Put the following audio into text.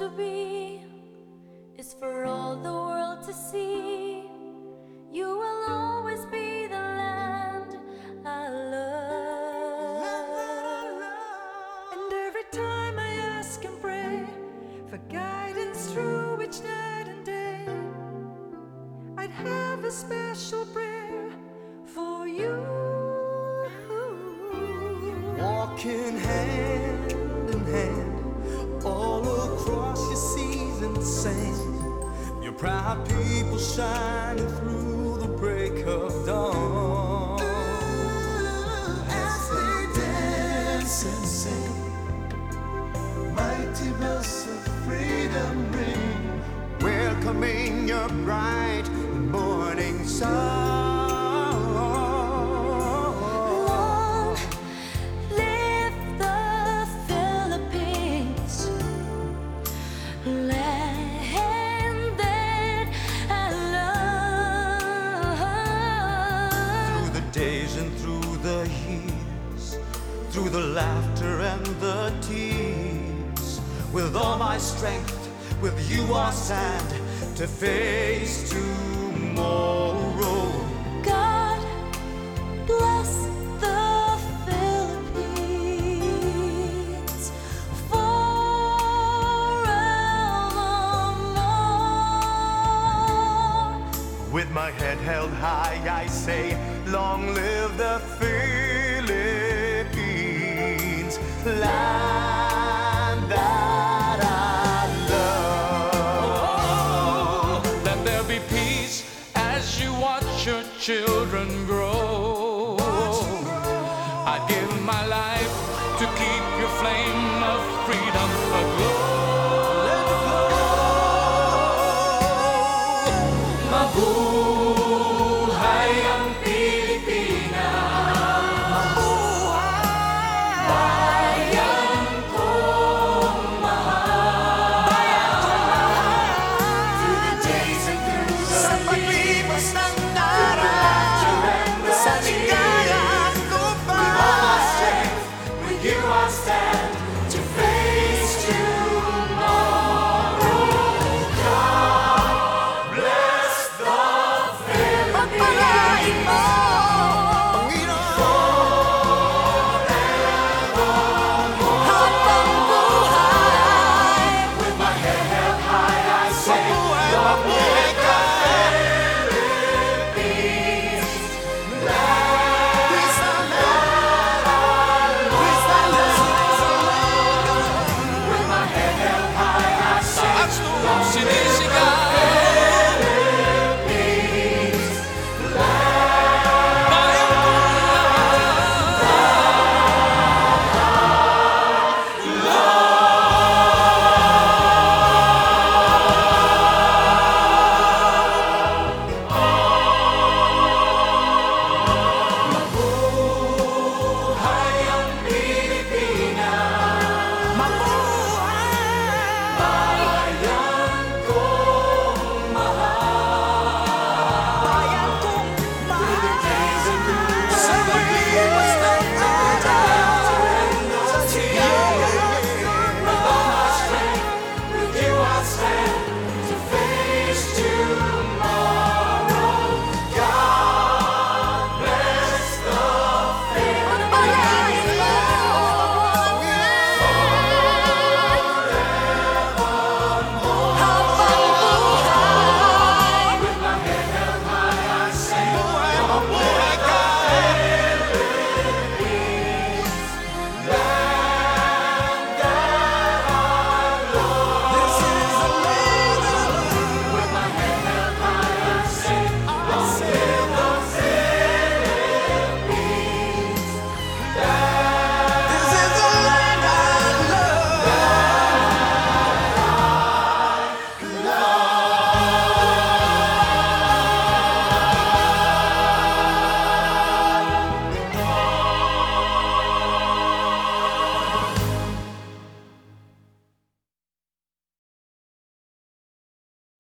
to be is for all the world to see. You will always be the land I love. And every time I ask and pray for guidance through each night and day, I'd have a special prayer for you. Walking hand in hand proud people shining through the break of dawn. As they dance and sing, mighty bells of freedom ring, welcoming your bright morning sun. And through the years, through the laughter and the tears. With all my strength, with you I'll stand to face tomorrow. Head held high, I say, Long live the Philippines, land that I love. Let there be peace as you watch your children grow. I give my life to keep your flame